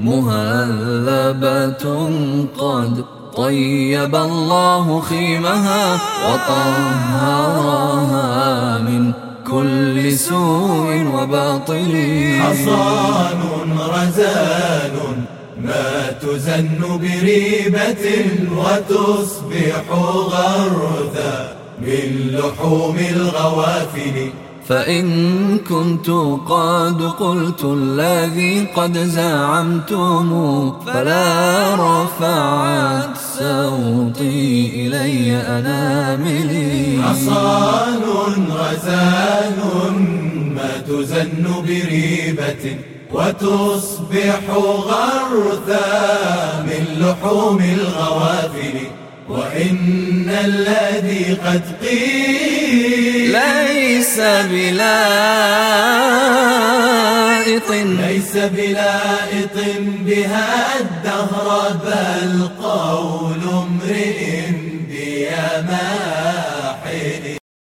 مهذبة قد طيب الله خيمها وطهرها من كل سوء وباطل. حصان رزان ما تزن بريبة وتصبح غرثا من لحوم الغوافل. فإن كنت قد قلت الذي قد زعمتم فلا رفعت صوتي إلي أناملي حصان غزال ما تزن بريبة وتصبح غرثا من لحوم الغوافل. وإن الذي قد قيل ليس بلائط ليس بلائط بها الدهر بل قول امرئ